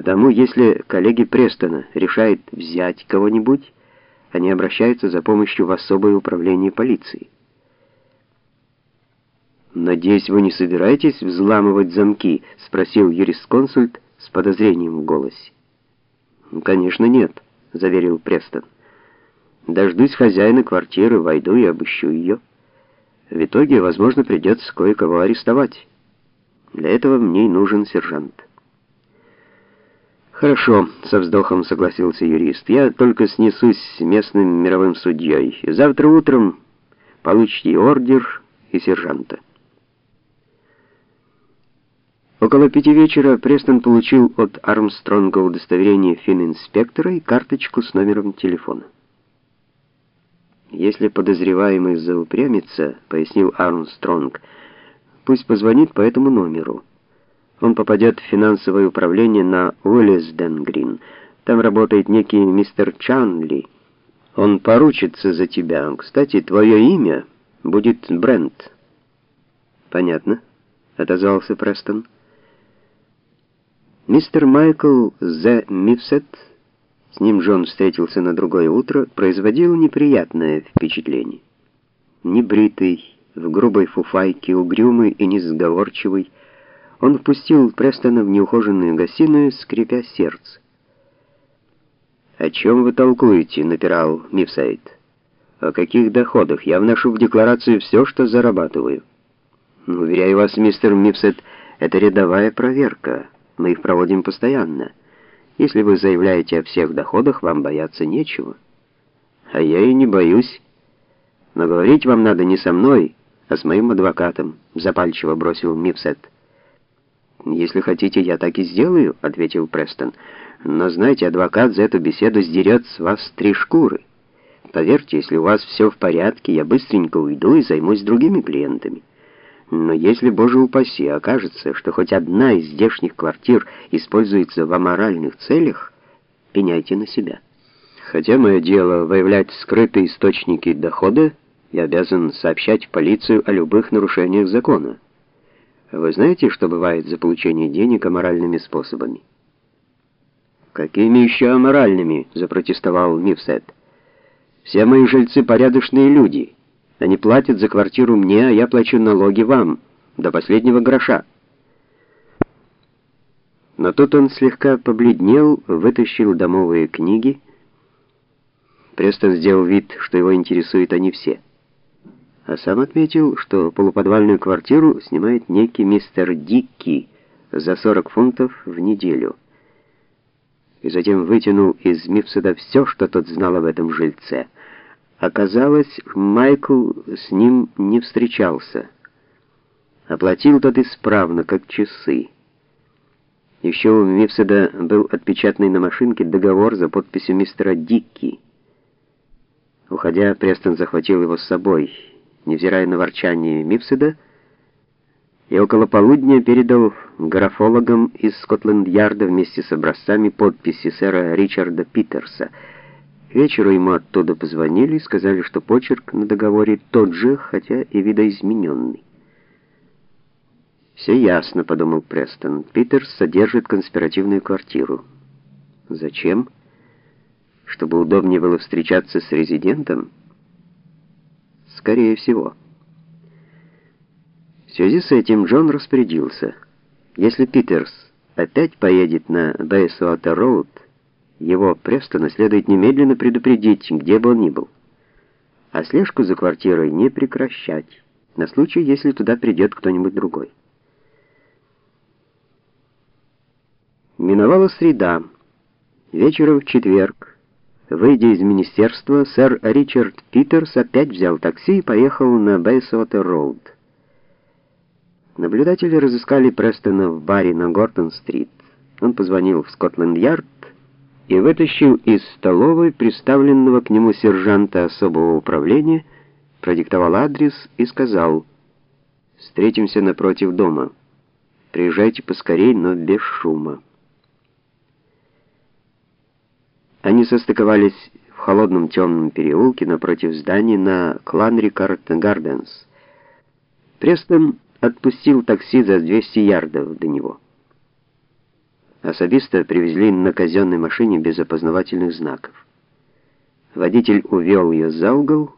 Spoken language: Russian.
Потому если коллеги Престона решают взять кого-нибудь, они обращаются за помощью в особое управление полиции. «Надеюсь, вы не собираетесь взламывать замки?» — спросил юрисконсульт с подозрением в голосе. «Конечно нет», — заверил Престон. «Дождусь хозяина квартиры, войду и обыщу ее. В итоге, возможно, придется кое-кого арестовать. Для этого мне нужен сержант». «Хорошо», — со вздохом согласился юрист. «Я только снесусь с местным мировым судьей. Завтра утром получите ордер и сержанта». Около пяти вечера Престон получил от Армстронга удостоверение финн-инспектора и карточку с номером телефона. «Если подозреваемый заупрямится», — пояснил Армстронг, — «пусть позвонит по этому номеру. Он попадет в финансовое управление на Уиллисден-Грин. Там работает некий мистер Чанли. Он поручится за тебя. Кстати, твое имя будет Брент». «Понятно», — отозвался Престон. Мистер Майкл З. Мифсет, с ним Джон встретился на другое утро, производил неприятное впечатление. Небритый, в грубой фуфайке, угрюмый и несговорчивый, он впустил Престона в неухоженную гостиную, скрипя сердце. «О чем вы толкуете?» — напирал Мифсайд. «О каких доходах? Я вношу в декларацию все, что зарабатываю». «Уверяю вас, мистер Мифсет, это рядовая проверка». Мы их проводим постоянно. Если вы заявляете о всех доходах, вам бояться нечего. А я и не боюсь. Но говорить вам надо не со мной, а с моим адвокатом, запальчиво бросил Мипсет. «Если хотите, я так и сделаю», — ответил Престон. «Но знаете, адвокат за эту беседу сдерет с вас три шкуры. Поверьте, если у вас все в порядке, я быстренько уйду и займусь другими клиентами». Но если, боже упаси, окажется, что хоть одна из здешних квартир используется в аморальных целях, пеняйте на себя. Хотя мое дело выявлять скрытые источники дохода, я обязан сообщать в полицию о любых нарушениях закона. Вы знаете, что бывает за получение денег аморальными способами? «Какими еще аморальными?» — запротестовал Мифсет. «Все мои жильцы порядочные люди». Они платят за квартиру мне, а я плачу налоги вам, до последнего гроша. Но тут он слегка побледнел, вытащил домовые книги. Престон сделал вид, что его интересуют они все. А сам отметил, что полуподвальную квартиру снимает некий мистер Дикки за 40 фунтов в неделю. И затем вытянул из Мифсада все, что тот знал об этом жильце — Оказалось, Майкл с ним не встречался. Оплатил тот исправно, как часы. Еще у Мифседа был отпечатанный на машинке договор за подписью мистера Дикки. Уходя, Престон захватил его с собой, невзирая на ворчание Мифседа, и около полудня передал графологам из Скотланд-Ярда вместе с образцами подписи сэра Ричарда Питерса — вечеру ему оттуда позвонили и сказали, что почерк на договоре тот же, хотя и видоизмененный. «Все ясно», — подумал Престон. «Питерс содержит конспиративную квартиру». «Зачем? Чтобы удобнее было встречаться с резидентом?» «Скорее всего». В связи с этим Джон распорядился. Если Питерс опять поедет на Бейсуата-Роуд, его Престона следует немедленно предупредить, где бы он ни был. А слежку за квартирой не прекращать, на случай, если туда придет кто-нибудь другой. Миновала среда. Вечером в четверг, выйдя из министерства, сэр Ричард Питерс опять взял такси и поехал на Бейсуотер-Роуд. Наблюдатели разыскали Престона в баре на Гортон-стрит. Он позвонил в Скотланд-Ярд, и вытащил из столовой представленного к нему сержанта особого управления, продиктовал адрес и сказал «Встретимся напротив дома. Приезжайте поскорей, но без шума». Они состыковались в холодном темном переулке напротив здания на Кланрикард Гарденс. Престон отпустил такси за 200 ярдов до него. Особиста привезли на казенной машине без опознавательных знаков. Водитель увел ее за угол